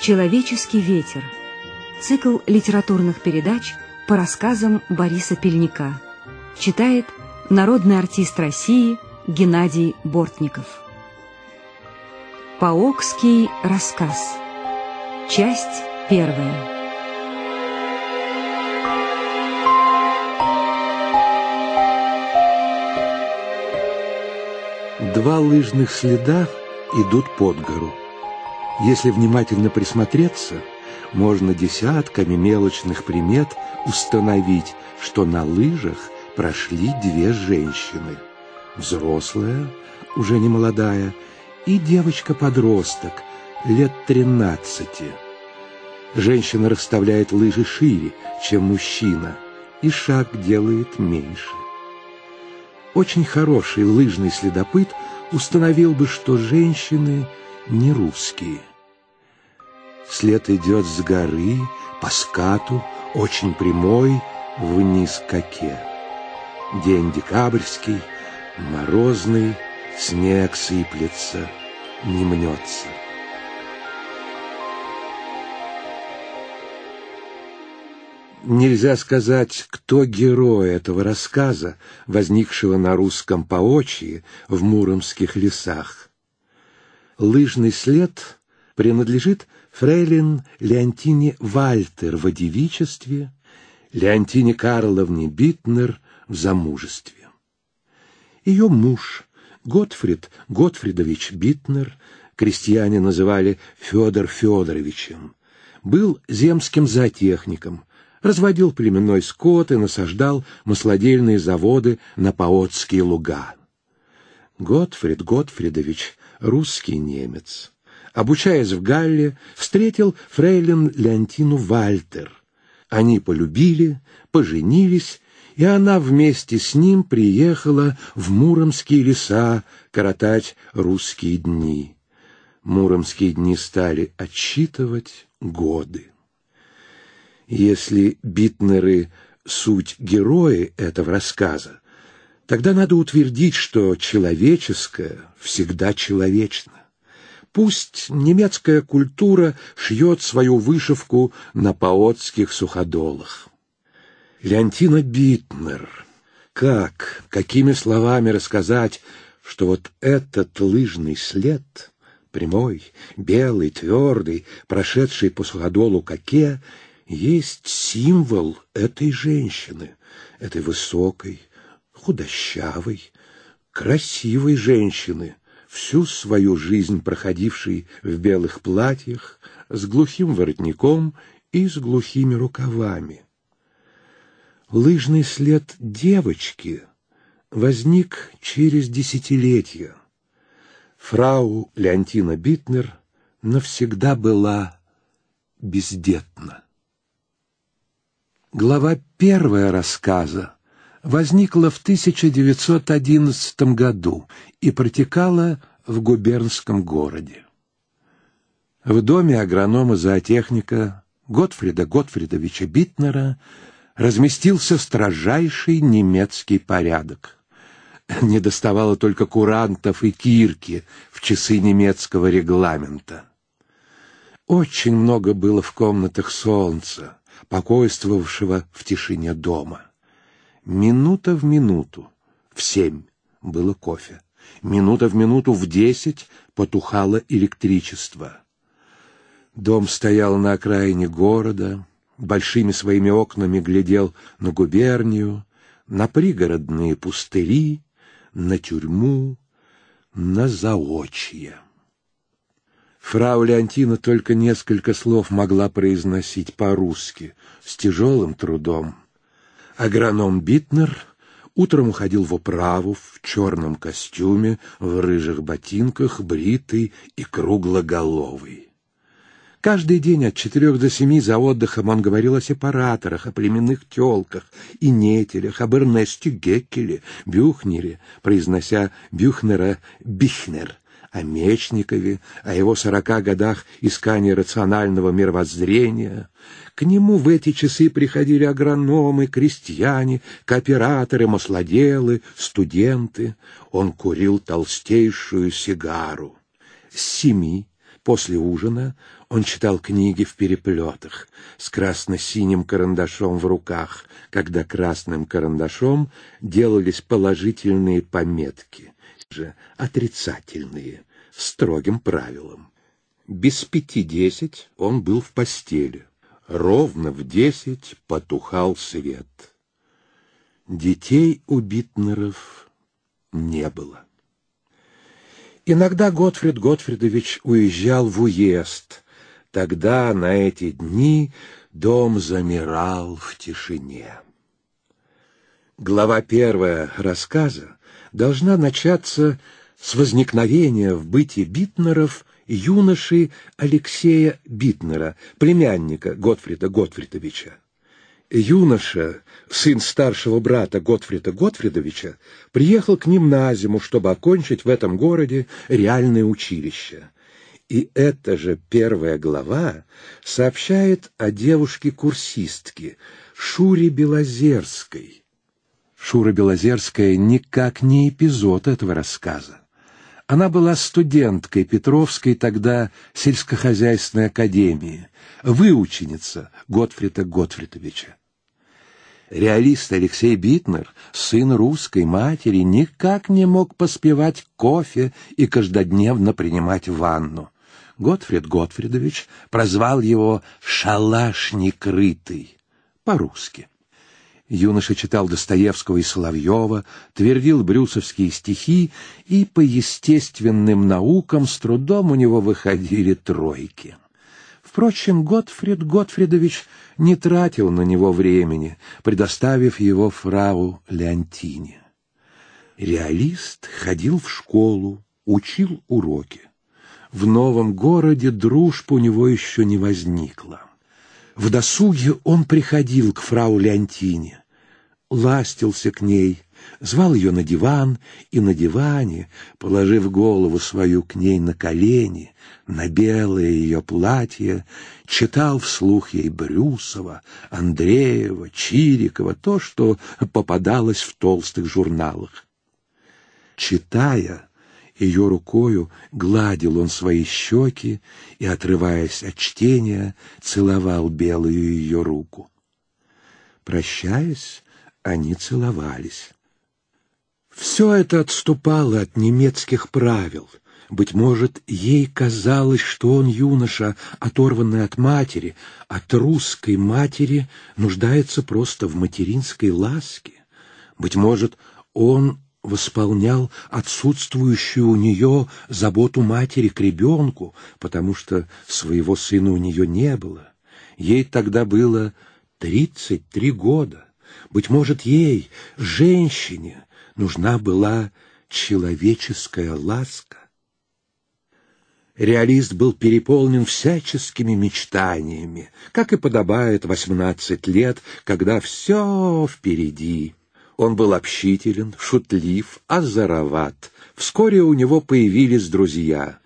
«Человеческий ветер» – цикл литературных передач по рассказам Бориса Пельника. Читает народный артист России Геннадий Бортников. Паокский рассказ. Часть первая. Два лыжных следа идут под гору. Если внимательно присмотреться, можно десятками мелочных примет установить, что на лыжах прошли две женщины. Взрослая, уже не молодая, и девочка-подросток, лет тринадцати. Женщина расставляет лыжи шире, чем мужчина, и шаг делает меньше. Очень хороший лыжный следопыт установил бы, что женщины не русские. След идет с горы, по скату, очень прямой, вниз к оке. День декабрьский, морозный, снег сыплется, не мнется. Нельзя сказать, кто герой этого рассказа, возникшего на русском поочии в муромских лесах. Лыжный след принадлежит фрейлин Леонтине Вальтер в девичестве, Леонтине Карловне Битнер в замужестве. Ее муж, Готфрид Готфридович Битнер, крестьяне называли Федор Федоровичем, был земским зоотехником – разводил племенной скот и насаждал маслодельные заводы на Паотские луга. Готфрид Готфридович, русский немец, обучаясь в Галле, встретил фрейлин Леонтину Вальтер. Они полюбили, поженились, и она вместе с ним приехала в Муромские леса коротать русские дни. Муромские дни стали отсчитывать годы. Если Битнеры — суть герои этого рассказа, тогда надо утвердить, что человеческое всегда человечно. Пусть немецкая культура шьет свою вышивку на паотских суходолах. Леонтина Битнер. Как, какими словами рассказать, что вот этот лыжный след, прямой, белый, твердый, прошедший по суходолу коке, есть символ этой женщины, этой высокой, худощавой, красивой женщины, всю свою жизнь проходившей в белых платьях, с глухим воротником и с глухими рукавами. Лыжный след девочки возник через десятилетия. Фрау Леонтина Битнер навсегда была бездетна. Глава первая рассказа возникла в 1911 году и протекала в губернском городе. В доме агронома-зоотехника Готфрида Готфридовича Битнера разместился строжайший немецкий порядок. Не доставало только курантов и кирки в часы немецкого регламента. Очень много было в комнатах солнца покойствовавшего в тишине дома. Минута в минуту, в семь было кофе. Минута в минуту в десять потухало электричество. Дом стоял на окраине города, большими своими окнами глядел на губернию, на пригородные пустыри, на тюрьму, на заочье. Фрау Леонтина только несколько слов могла произносить по-русски, с тяжелым трудом. Агроном Битнер утром уходил в управу в черном костюме, в рыжих ботинках, бритый и круглоголовый. Каждый день от четырех до семи за отдыхом он говорил о сепараторах, о племенных телках и нетелях, об Эрнесте Геккеле, Бюхнере, произнося Бюхнера «Бихнер», о Мечникове, о его сорока годах искания рационального мировоззрения. К нему в эти часы приходили агрономы, крестьяне, кооператоры, маслоделы, студенты. Он курил толстейшую сигару. С семи После ужина он читал книги в переплетах с красно-синим карандашом в руках, когда красным карандашом делались положительные пометки, же отрицательные, строгим правилом. Без пяти десять он был в постели. Ровно в десять потухал свет. Детей у Битнеров не было. Иногда Готфрид Готфридович уезжал в уезд. Тогда на эти дни дом замирал в тишине. Глава первая рассказа должна начаться с возникновения в быте Битнеров юноши Алексея Битнера, племянника Готфрида Готфридовича. Юноша, сын старшего брата Готфрида Готфридовича, приехал к ним на зиму, чтобы окончить в этом городе реальное училище. И эта же первая глава сообщает о девушке-курсистке Шуре Белозерской. Шура Белозерская никак не эпизод этого рассказа. Она была студенткой Петровской тогда сельскохозяйственной академии, выученица Готфрида Готфридовича. Реалист Алексей Битнер, сын русской матери, никак не мог поспевать кофе и каждодневно принимать ванну. Готфрид Готфридович прозвал его «шалаш некрытый» по-русски. Юноша читал Достоевского и Соловьева, твердил брюсовские стихи, и по естественным наукам с трудом у него выходили тройки. Впрочем, Готфрид Готфридович не тратил на него времени, предоставив его фрау Леонтине. Реалист ходил в школу, учил уроки. В новом городе дружб у него еще не возникла. В досуге он приходил к фрау Леонтине, ластился к ней, звал ее на диван, и на диване, положив голову свою к ней на колени, на белое ее платье, читал вслух ей Брюсова, Андреева, Чирикова, то, что попадалось в толстых журналах. Читая, ее рукою гладил он свои щеки и, отрываясь от чтения, целовал белую ее руку. Прощаясь, они целовались. Все это отступало от немецких правил. Быть может, ей казалось, что он юноша, оторванный от матери, от русской матери, нуждается просто в материнской ласке. Быть может, он восполнял отсутствующую у нее заботу матери к ребенку, потому что своего сына у нее не было. Ей тогда было тридцать три года. Быть может, ей, женщине, нужна была человеческая ласка. Реалист был переполнен всяческими мечтаниями, как и подобает восемнадцать лет, когда все впереди. Он был общителен, шутлив, озороват. Вскоре у него появились друзья.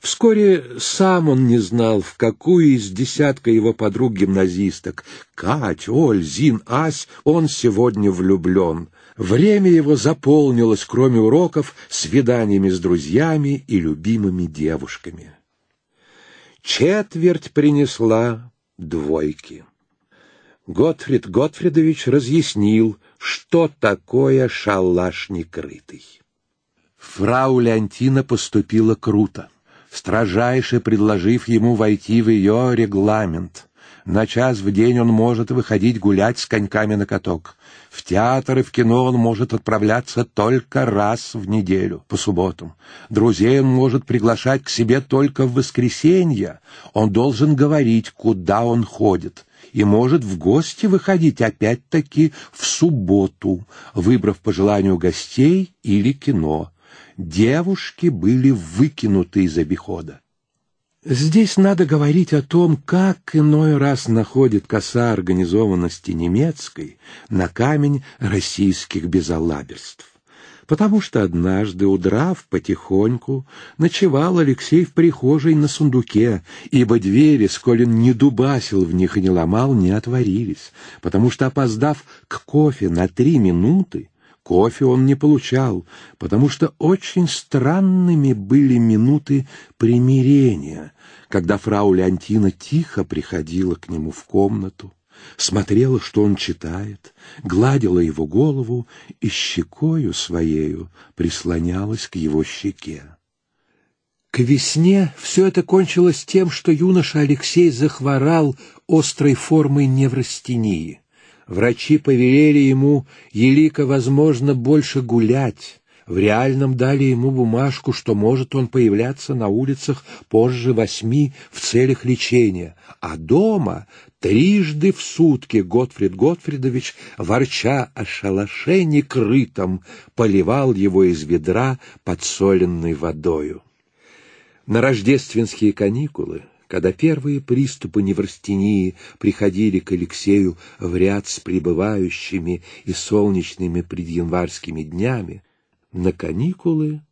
Вскоре сам он не знал, в какую из десятка его подруг-гимназисток — Кать, Оль, Зин, Ась — он сегодня влюблен. Время его заполнилось, кроме уроков, свиданиями с друзьями и любимыми девушками. Четверть принесла двойки. Готфрид Готфридович разъяснил, что такое шалаш некрытый. Фрау Леонтина поступила круто строжайше предложив ему войти в ее регламент. На час в день он может выходить гулять с коньками на каток. В театр и в кино он может отправляться только раз в неделю, по субботам. Друзей он может приглашать к себе только в воскресенье. Он должен говорить, куда он ходит и может в гости выходить опять-таки в субботу, выбрав по желанию гостей или кино девушки были выкинуты из обихода. Здесь надо говорить о том, как иной раз находит коса организованности немецкой на камень российских безалаберств. Потому что однажды, удрав потихоньку, ночевал Алексей в прихожей на сундуке, ибо двери, сколь он не дубасил в них и не ломал, не отворились, потому что, опоздав к кофе на три минуты, Кофе он не получал, потому что очень странными были минуты примирения, когда фрау Леонтина тихо приходила к нему в комнату, смотрела, что он читает, гладила его голову и щекою своею прислонялась к его щеке. К весне все это кончилось тем, что юноша Алексей захворал острой формой неврастении. Врачи повелели ему, елико, возможно, больше гулять. В реальном дали ему бумажку, что может он появляться на улицах позже восьми в целях лечения, а дома трижды в сутки Готфрид Готфридович, ворча о шалаше некрытом, поливал его из ведра подсоленной водою. На рождественские каникулы когда первые приступы неврастении приходили к Алексею в ряд с пребывающими и солнечными предянварскими днями, на каникулы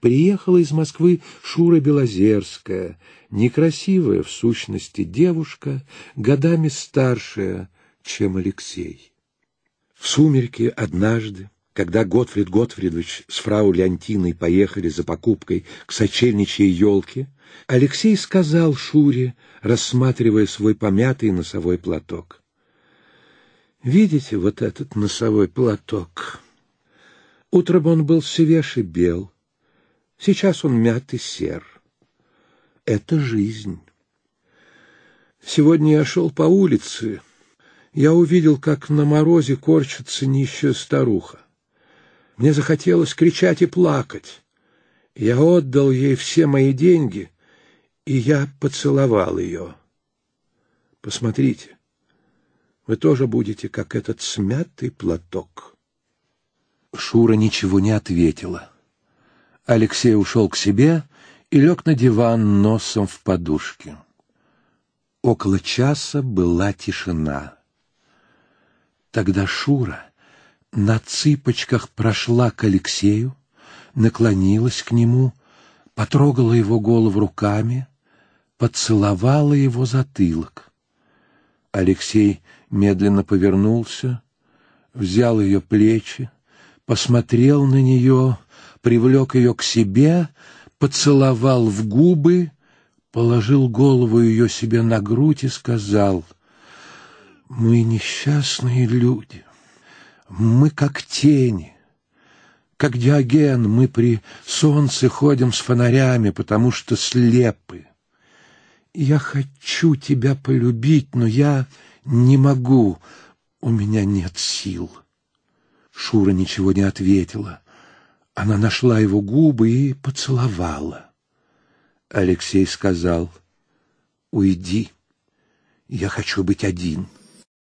приехала из Москвы Шура Белозерская, некрасивая в сущности девушка, годами старшая, чем Алексей. В сумерки однажды, когда Готфрид Готфридович с фрау Леонтиной поехали за покупкой к сочельничьей елке, Алексей сказал Шуре, рассматривая свой помятый носовой платок. «Видите вот этот носовой платок? Утром он был свеж и бел, сейчас он мятый сер. Это жизнь. Сегодня я шел по улице, я увидел, как на морозе корчится нищая старуха. Мне захотелось кричать и плакать. Я отдал ей все мои деньги — и я поцеловал ее. Посмотрите, вы тоже будете, как этот смятый платок. Шура ничего не ответила. Алексей ушел к себе и лег на диван носом в подушке. Около часа была тишина. Тогда Шура на цыпочках прошла к Алексею, наклонилась к нему, потрогала его голову руками, поцеловала его затылок. Алексей медленно повернулся, взял ее плечи, посмотрел на нее, привлек ее к себе, поцеловал в губы, положил голову ее себе на грудь и сказал, «Мы несчастные люди, мы как тени, как Диоген, мы при солнце ходим с фонарями, потому что слепы. Я хочу тебя полюбить, но я не могу, у меня нет сил. Шура ничего не ответила. Она нашла его губы и поцеловала. Алексей сказал, «Уйди, я хочу быть один».